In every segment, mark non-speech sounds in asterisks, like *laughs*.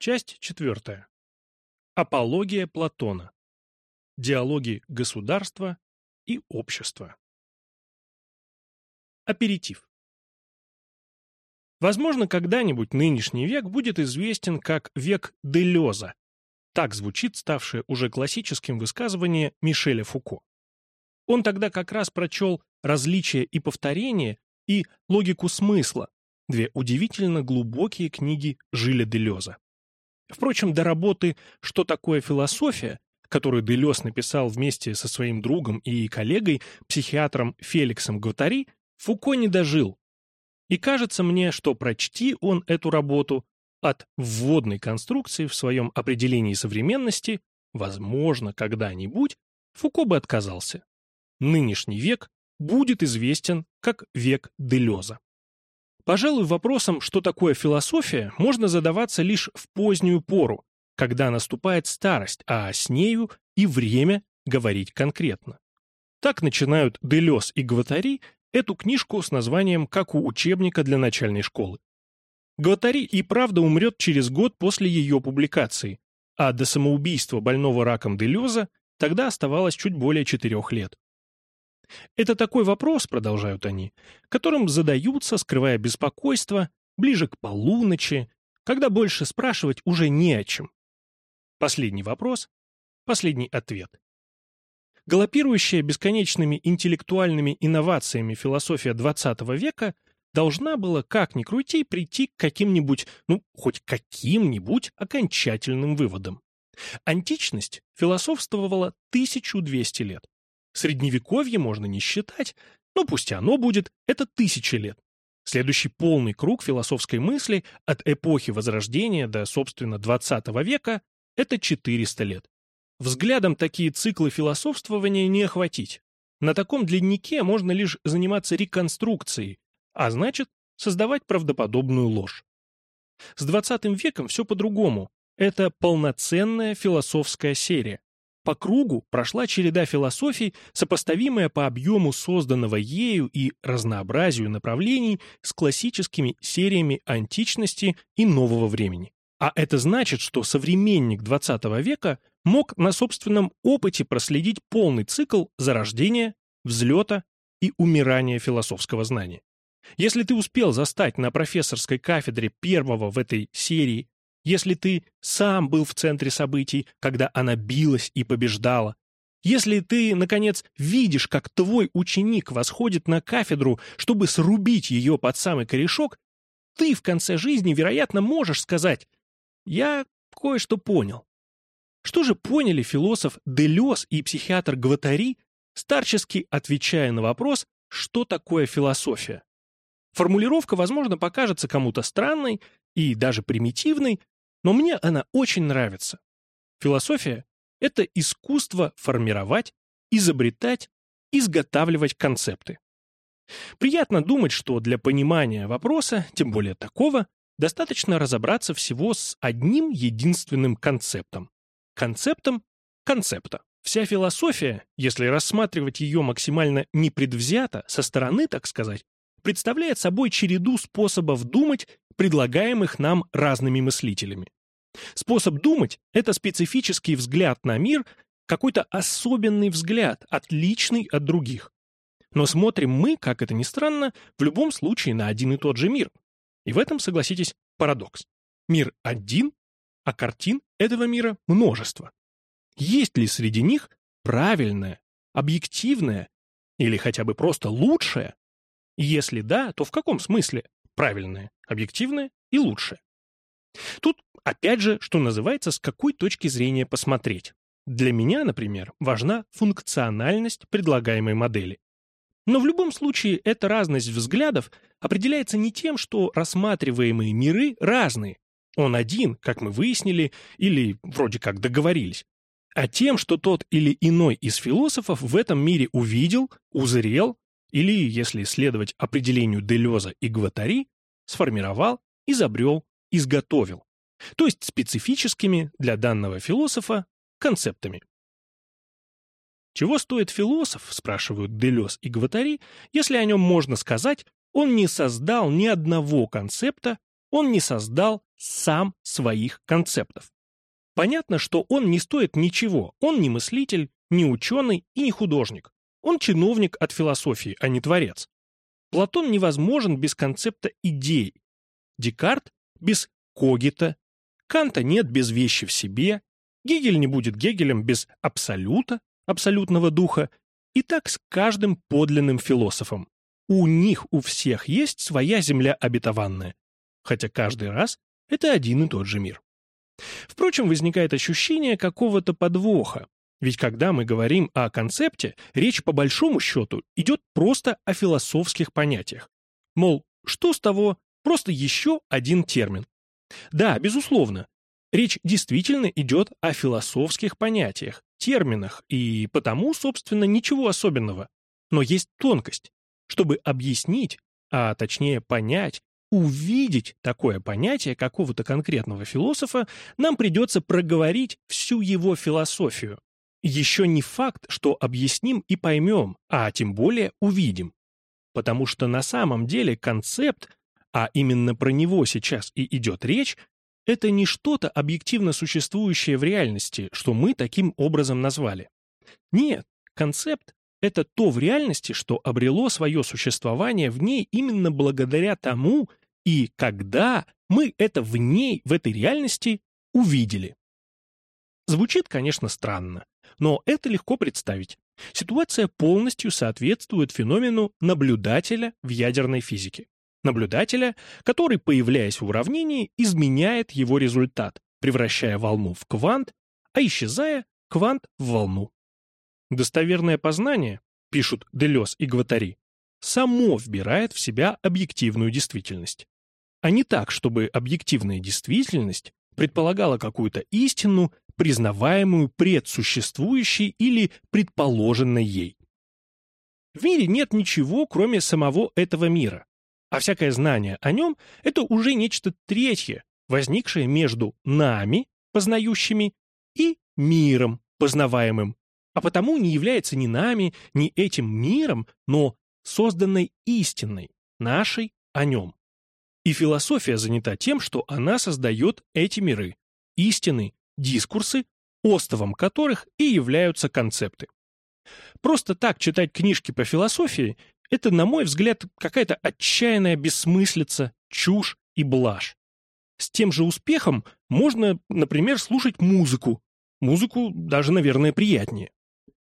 Часть четвертая. Апология Платона. Диалоги государства и общества. Аперитив. Возможно, когда-нибудь нынешний век будет известен как век Делеза. Так звучит ставшее уже классическим высказывание Мишеля Фуко. Он тогда как раз прочел «Различие и повторение» и «Логику смысла», две удивительно глубокие книги Жиля Делеза. Впрочем, до работы «Что такое философия», которую Делес написал вместе со своим другом и коллегой, психиатром Феликсом Гватари, Фуко не дожил. И кажется мне, что прочти он эту работу от вводной конструкции в своем определении современности, возможно, когда-нибудь, Фуко бы отказался. Нынешний век будет известен как век Делеза. Пожалуй, вопросом, что такое философия, можно задаваться лишь в позднюю пору, когда наступает старость, а с нею и время говорить конкретно. Так начинают Делес и Гватари эту книжку с названием «Как у учебника для начальной школы». Гватари и правда умрет через год после ее публикации, а до самоубийства больного раком Делеза тогда оставалось чуть более четырех лет. Это такой вопрос, продолжают они, которым задаются, скрывая беспокойство, ближе к полуночи, когда больше спрашивать уже не о чем. Последний вопрос, последний ответ. Галопирующая бесконечными интеллектуальными инновациями философия XX века должна была, как ни крути, прийти к каким-нибудь, ну, хоть каким-нибудь окончательным выводам. Античность философствовала 1200 лет. Средневековье можно не считать, но пусть оно будет, это тысячи лет. Следующий полный круг философской мысли от эпохи Возрождения до, собственно, XX века – это 400 лет. Взглядом такие циклы философствования не охватить. На таком длиннике можно лишь заниматься реконструкцией, а значит, создавать правдоподобную ложь. С XX веком все по-другому. Это полноценная философская серия. По кругу прошла череда философий, сопоставимая по объему созданного ею и разнообразию направлений с классическими сериями античности и нового времени. А это значит, что современник XX века мог на собственном опыте проследить полный цикл зарождения, взлета и умирания философского знания. Если ты успел застать на профессорской кафедре первого в этой серии если ты сам был в центре событий, когда она билась и побеждала, если ты, наконец, видишь, как твой ученик восходит на кафедру, чтобы срубить ее под самый корешок, ты в конце жизни, вероятно, можешь сказать «Я кое-что понял». Что же поняли философ Делес и психиатр Гватари, старчески отвечая на вопрос, что такое философия? Формулировка, возможно, покажется кому-то странной и даже примитивной, но мне она очень нравится. Философия — это искусство формировать, изобретать, изготавливать концепты. Приятно думать, что для понимания вопроса, тем более такого, достаточно разобраться всего с одним единственным концептом. Концептом концепта. Вся философия, если рассматривать ее максимально непредвзято, со стороны, так сказать, представляет собой череду способов думать предлагаемых нам разными мыслителями. Способ думать – это специфический взгляд на мир, какой-то особенный взгляд, отличный от других. Но смотрим мы, как это ни странно, в любом случае на один и тот же мир. И в этом, согласитесь, парадокс. Мир один, а картин этого мира множество. Есть ли среди них правильное, объективное или хотя бы просто лучшее? Если да, то в каком смысле? Правильное, объективное и лучшее. Тут, опять же, что называется, с какой точки зрения посмотреть. Для меня, например, важна функциональность предлагаемой модели. Но в любом случае эта разность взглядов определяется не тем, что рассматриваемые миры разные, он один, как мы выяснили, или вроде как договорились, а тем, что тот или иной из философов в этом мире увидел, узрел или, если следовать определению Делеза и Гватари, сформировал, изобрел, изготовил, то есть специфическими для данного философа концептами. Чего стоит философ, спрашивают Делез и Гватари, если о нем можно сказать, он не создал ни одного концепта он не создал сам своих концептов. Понятно, что он не стоит ничего, он не мыслитель, не ученый и не художник. Он чиновник от философии, а не творец. Платон невозможен без концепта идей. Декарт без когита. Канта нет без вещи в себе. Гегель не будет Гегелем без абсолюта, абсолютного духа. И так с каждым подлинным философом. У них у всех есть своя земля обетованная. Хотя каждый раз это один и тот же мир. Впрочем, возникает ощущение какого-то подвоха, ведь когда мы говорим о концепте, речь по большому счету идет просто о философских понятиях. Мол, что с того, просто еще один термин. Да, безусловно, речь действительно идет о философских понятиях, терминах, и потому, собственно, ничего особенного. Но есть тонкость. Чтобы объяснить, а точнее понять, увидеть такое понятие какого-то конкретного философа, нам придется проговорить всю его философию, еще не факт, что объясним и поймем, а тем более увидим. Потому что на самом деле концепт, а именно про него сейчас и идет речь, это не что-то объективно существующее в реальности, что мы таким образом назвали. Нет, концепт — это то в реальности, что обрело свое существование в ней именно благодаря тому и когда мы это в ней, в этой реальности, увидели. Звучит, конечно, странно. Но это легко представить. Ситуация полностью соответствует феномену наблюдателя в ядерной физике. Наблюдателя, который, появляясь в уравнении, изменяет его результат, превращая волну в квант, а исчезая, квант в волну. Достоверное познание, пишут Делес и Гватари, само вбирает в себя объективную действительность. А не так, чтобы объективная действительность предполагала какую-то истину, признаваемую предсуществующей или предположенной ей. В мире нет ничего, кроме самого этого мира, а всякое знание о нем — это уже нечто третье, возникшее между нами, познающими, и миром, познаваемым, а потому не является ни нами, ни этим миром, но созданной истинной, нашей о нем. И философия занята тем, что она создает эти миры, истины, дискурсы, остовом которых и являются концепты. Просто так читать книжки по философии – это, на мой взгляд, какая-то отчаянная бессмыслица, чушь и блажь. С тем же успехом можно, например, слушать музыку. Музыку даже, наверное, приятнее.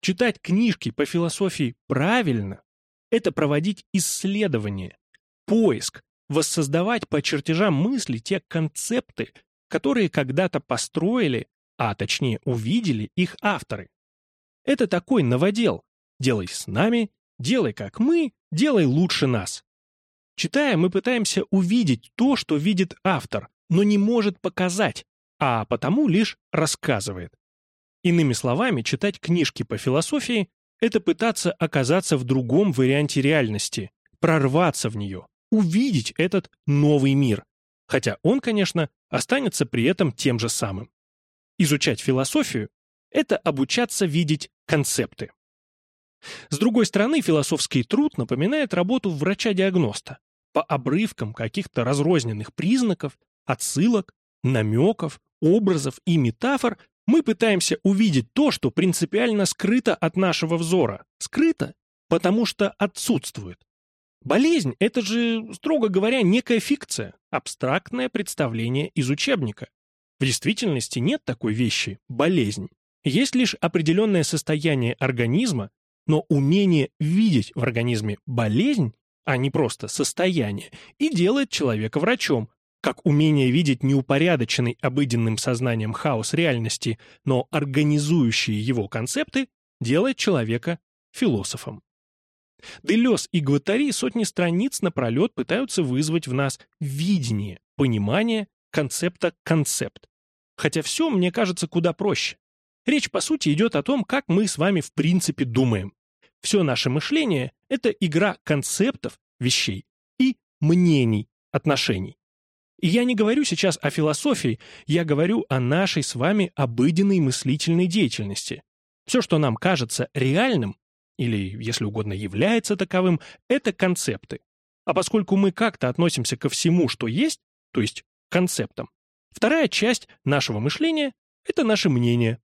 Читать книжки по философии правильно – это проводить исследование, поиск, воссоздавать по чертежам мысли те концепты, которые когда-то построили, а точнее увидели их авторы. Это такой новодел. Делай с нами, делай как мы, делай лучше нас. Читая, мы пытаемся увидеть то, что видит автор, но не может показать, а потому лишь рассказывает. Иными словами, читать книжки по философии — это пытаться оказаться в другом варианте реальности, прорваться в нее, увидеть этот новый мир, хотя он, конечно, останется при этом тем же самым. Изучать философию — это обучаться видеть концепты. С другой стороны, философский труд напоминает работу врача-диагноста. По обрывкам каких-то разрозненных признаков, отсылок, намеков, образов и метафор мы пытаемся увидеть то, что принципиально скрыто от нашего взора. Скрыто, потому что отсутствует. Болезнь — это же, строго говоря, некая фикция, абстрактное представление из учебника. В действительности нет такой вещи — болезнь. Есть лишь определенное состояние организма, но умение видеть в организме болезнь, а не просто состояние, и делает человека врачом, как умение видеть неупорядоченный обыденным сознанием хаос реальности, но организующие его концепты, делает человека философом. Делес и Гватари сотни страниц напролет пытаются вызвать в нас видение, понимание концепта концепт. Хотя все, мне кажется, куда проще. Речь, по сути, идет о том, как мы с вами в принципе думаем. Все наше мышление — это игра концептов, вещей и мнений, отношений. И я не говорю сейчас о философии, я говорю о нашей с вами обыденной мыслительной деятельности. Все, что нам кажется реальным, или, если угодно, является таковым, это концепты. А поскольку мы как-то относимся ко всему, что есть, то есть концептам. Вторая часть нашего мышления – это наше мнение.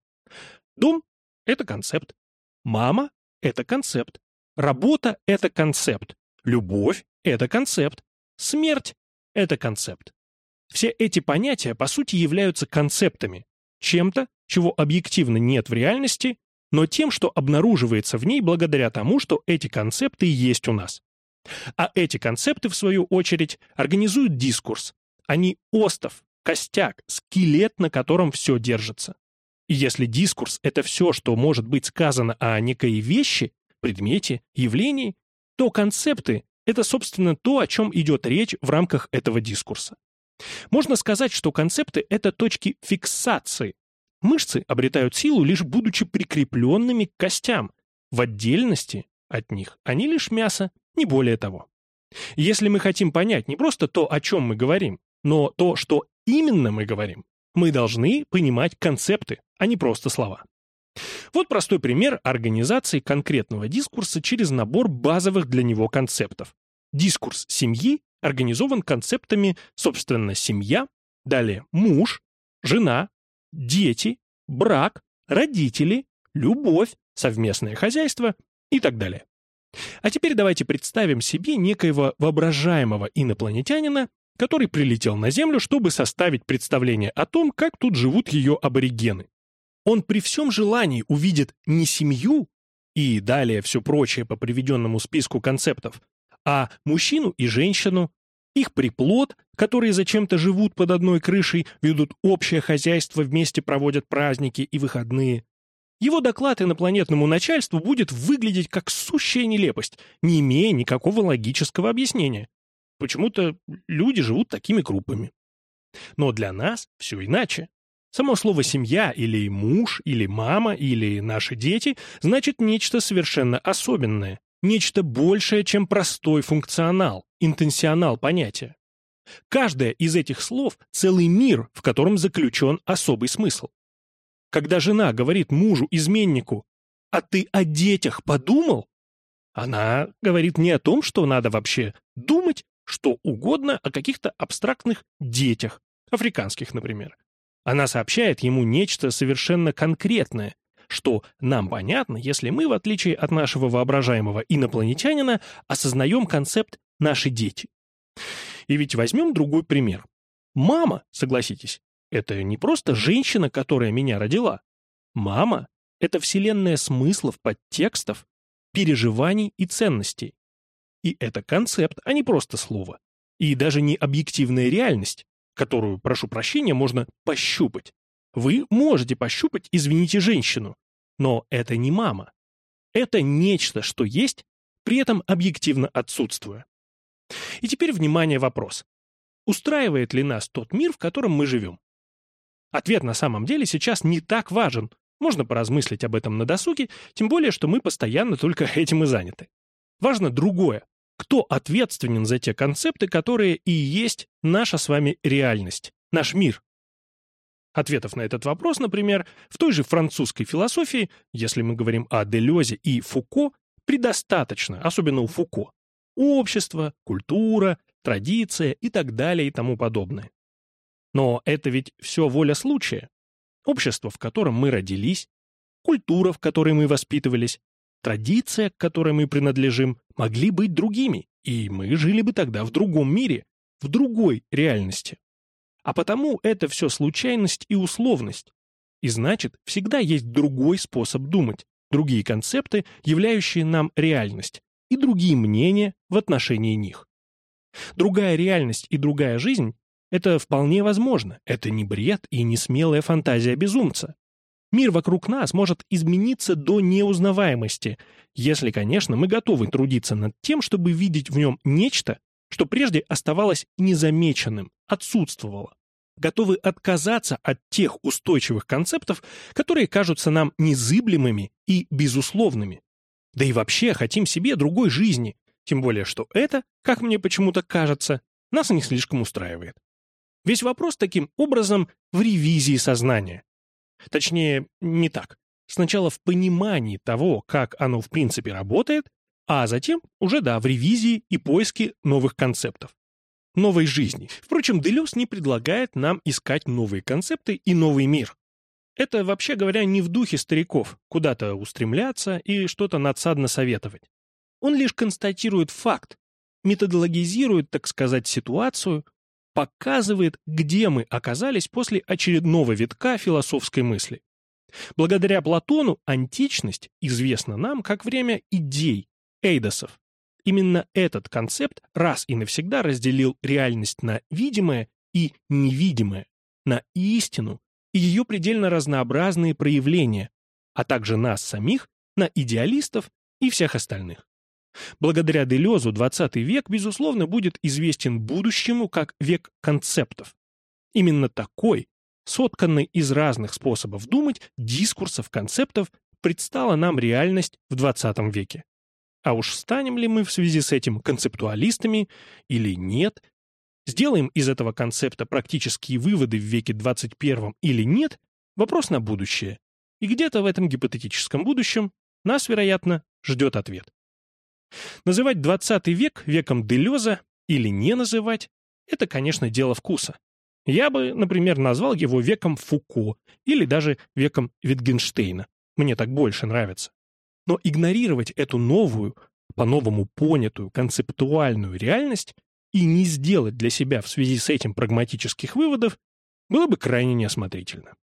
Дом – это концепт. Мама – это концепт. Работа – это концепт. Любовь – это концепт. Смерть – это концепт. Все эти понятия, по сути, являются концептами, чем-то, чего объективно нет в реальности, но тем, что обнаруживается в ней благодаря тому, что эти концепты есть у нас. А эти концепты, в свою очередь, организуют дискурс. Они остов, костяк, скелет, на котором все держится. И если дискурс — это все, что может быть сказано о некой вещи, предмете, явлении, то концепты — это, собственно, то, о чем идет речь в рамках этого дискурса. Можно сказать, что концепты — это точки фиксации. Мышцы обретают силу, лишь будучи прикрепленными к костям. В отдельности от них они лишь мясо, не более того. Если мы хотим понять не просто то, о чем мы говорим, но то, что именно мы говорим, мы должны понимать концепты, а не просто слова. Вот простой пример организации конкретного дискурса через набор базовых для него концептов. Дискурс семьи организован концептами, собственно, семья, далее муж, жена, дети, брак, родители, любовь, совместное хозяйство и так далее. А теперь давайте представим себе некоего воображаемого инопланетянина, который прилетел на Землю, чтобы составить представление о том, как тут живут ее аборигены. Он при всем желании увидит не семью и далее все прочее по приведенному списку концептов, а мужчину и женщину, их приплод, которые зачем-то живут под одной крышей, ведут общее хозяйство, вместе проводят праздники и выходные. Его доклад инопланетному начальству будет выглядеть как сущая нелепость, не имея никакого логического объяснения. Почему-то люди живут такими группами. Но для нас все иначе. Само слово «семья» или «муж», или «мама», или «наши дети» значит нечто совершенно особенное, нечто большее, чем простой функционал, интенсионал понятия. Каждое из этих слов — целый мир, в котором заключен особый смысл. Когда жена говорит мужу-изменнику «А ты о детях подумал?» Она говорит не о том, что надо вообще думать, что угодно о каких-то абстрактных детях, африканских, например. Она сообщает ему нечто совершенно конкретное, что нам понятно, если мы, в отличие от нашего воображаемого инопланетянина, осознаем концепт «наши дети». И ведь возьмем другой пример. Мама, согласитесь, это не просто женщина, которая меня родила. Мама — это вселенная смыслов, подтекстов, переживаний и ценностей. И это концепт, а не просто слово. И даже не объективная реальность, которую, прошу прощения, можно пощупать. Вы можете пощупать, извините, женщину, но это не мама. Это нечто, что есть, при этом объективно отсутствуя. И теперь, внимание, вопрос. Устраивает ли нас тот мир, в котором мы живем? Ответ на самом деле сейчас не так важен. Можно поразмыслить об этом на досуге, тем более, что мы постоянно только *laughs* этим и заняты. Важно другое. Кто ответственен за те концепты, которые и есть наша с вами реальность, наш мир? Ответов на этот вопрос, например, в той же французской философии, если мы говорим о Делезе и Фуко, предостаточно, особенно у Фуко. Общество, культура, традиция и так далее и тому подобное. Но это ведь все воля случая. Общество, в котором мы родились, культура, в которой мы воспитывались, традиция, к которой мы принадлежим, могли быть другими, и мы жили бы тогда в другом мире, в другой реальности. А потому это все случайность и условность. И значит, всегда есть другой способ думать, другие концепты, являющие нам реальность, и другие мнения в отношении них. Другая реальность и другая жизнь – это вполне возможно, это не бред и не смелая фантазия безумца. Мир вокруг нас может измениться до неузнаваемости, если, конечно, мы готовы трудиться над тем, чтобы видеть в нем нечто, что прежде оставалось незамеченным, отсутствовало. Готовы отказаться от тех устойчивых концептов, которые кажутся нам незыблемыми и безусловными. Да и вообще хотим себе другой жизни, тем более что это, как мне почему-то кажется, нас не слишком устраивает. Весь вопрос таким образом в ревизии сознания. Точнее, не так. Сначала в понимании того, как оно в принципе работает, а затем уже, да, в ревизии и поиске новых концептов. Новой жизни. Впрочем, Делюс не предлагает нам искать новые концепты и новый мир. Это, вообще говоря, не в духе стариков, куда-то устремляться и что-то надсадно советовать. Он лишь констатирует факт, методологизирует, так сказать, ситуацию, показывает, где мы оказались после очередного витка философской мысли. Благодаря Платону античность известна нам как время идей, эйдосов. Именно этот концепт раз и навсегда разделил реальность на видимое и невидимое, на истину и ее предельно разнообразные проявления, а также нас самих на идеалистов и всех остальных. Благодаря Делезу XX век, безусловно, будет известен будущему как век концептов. Именно такой, сотканный из разных способов думать, дискурсов, концептов, предстала нам реальность в XX веке. А уж станем ли мы в связи с этим концептуалистами или нет, сделаем из этого концепта практические выводы в веке 21 или нет, вопрос на будущее. И где-то в этом гипотетическом будущем нас, вероятно, ждет ответ. Называть 20 век веком Делеза или не называть – это, конечно, дело вкуса. Я бы, например, назвал его веком Фуко или даже веком Витгенштейна. Мне так больше нравится. Но игнорировать эту новую, по-новому понятую, концептуальную реальность и не сделать для себя в связи с этим прагматических выводов было бы крайне неосмотрительно.